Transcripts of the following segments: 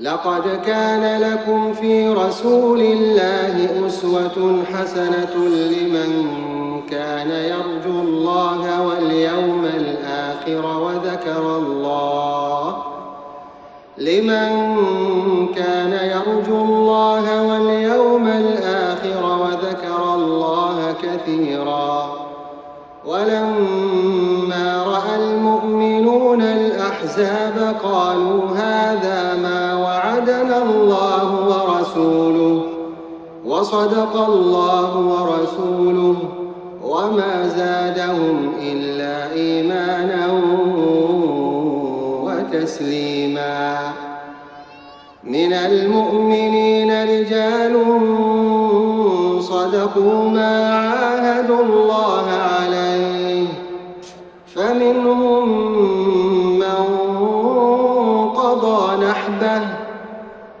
لقد كان لكم في رسول الله أسوة حسنة لمن كان يرجو الله واليوم الآخر وذكر الله. لمن كان يرجو الله واليوم الآخر وذكر الله كثيرا. ولما رأى المؤمنون الأحزاب قالوا هذا ما وعدنا الله ورسوله وصدق الله ورسوله وما زادهم إلا إيمانا وتسليما. من المؤمنين رجال صدقوا ما عاهدوا الله عليه فمنهم من قضى نحبه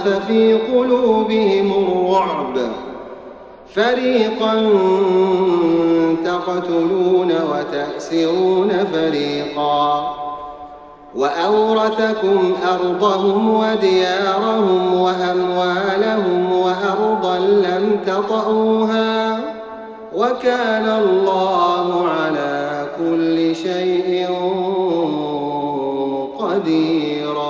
وقذف في قلوبهم الرعب. فريقا تقتلون وتأسرون فريقا. وأورثكم أرضهم وديارهم وأموالهم وأرضا لم تطئوها. وكان الله على كل شيء قديرا.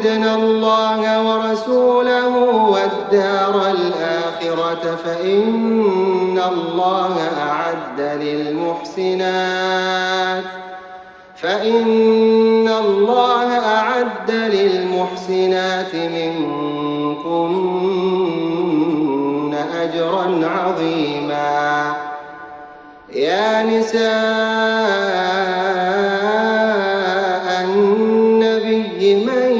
تردن الله ورسوله والدار الآخرة فإن الله أعد للمحسنات فإن الله أعد للمحسنات منكن أجرا عظيما يا نساء النبي من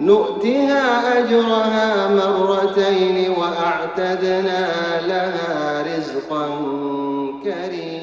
نؤتها أجرها مرتين وأعتدنا لها رزقا كريما.